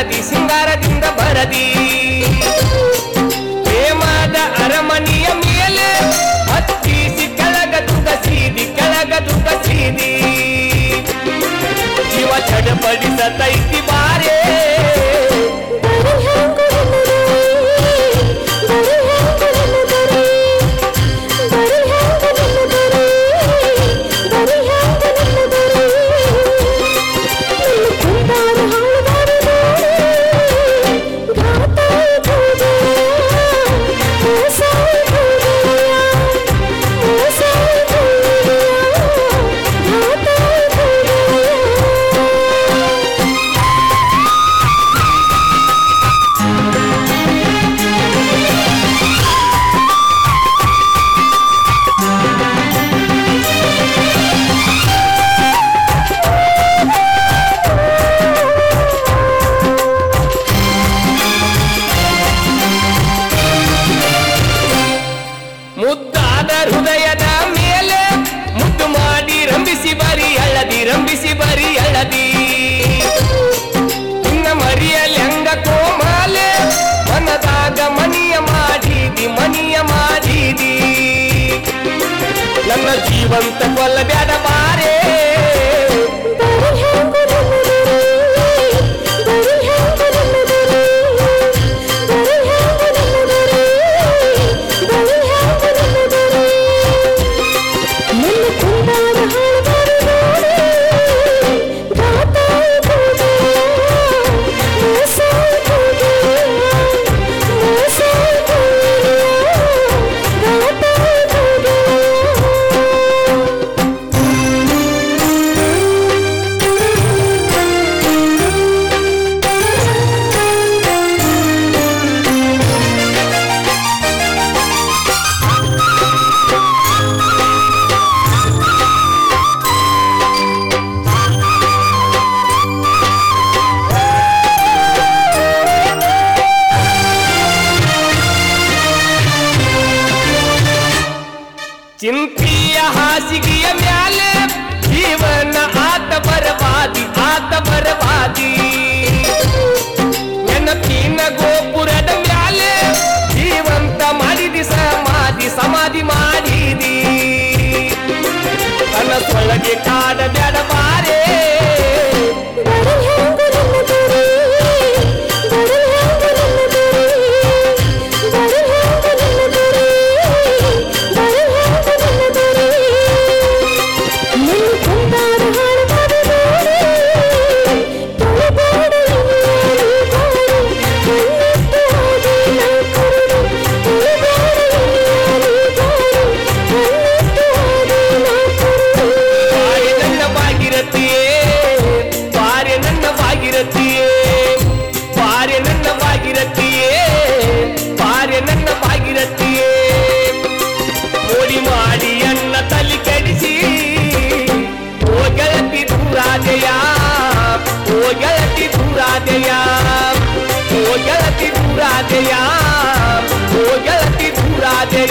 ಸಿಂಗಾರದಿಂದ ಬರದಿ ಸಿಂಗಾರದಿಂದ ಬರದಿ ಪ್ರೇಮದ ಅರಮನೆಯ ಮೇಲೆ ಹತ್ತಿಸಿ ಕೆಳಗ ತುಗಸೀದಿ ಕೆಳಗ ತುಗಸೀದಿ ಜೀವ ಚಡಪಡಿಸತೈತಿ ಹೃದಯದ ಮೇಲೆ ಮುದ್ದು ಮಾಡಿ ರಂಭಿಸಿ ಬರಿ ಹಳದಿ ರಂಭಿಸಿ ಬರಿ ಹಳದಿ ನಿನ್ನ ಮರಿಯಲ್ಲಿ ಹಂಗ ಕೋಮಾಲೆ, ಮನದಾಗ ಮನಿಯ ಮಾಡಿದಿ ಮನಿಯ ಮಾಡಿದಿ. ನನ್ನ ಜೀವಂತ ಬಾರೇ ಆತ ಬರಬಾದಿ ಆತ ಬರಬಾದಿ ನೆನಪಿನ ಗೋಪುರದ ಮ್ಯಾಲೆ ಜೀವಂತ ಮಾಡಿದಿ ಸಮಾಧಿ ಸಮಾಧಿ ಮಾಡಿದಿ. ಕನಸೊಳಗೆ ಕಾಡ गलती पूरा दे वो गलती पूरा दे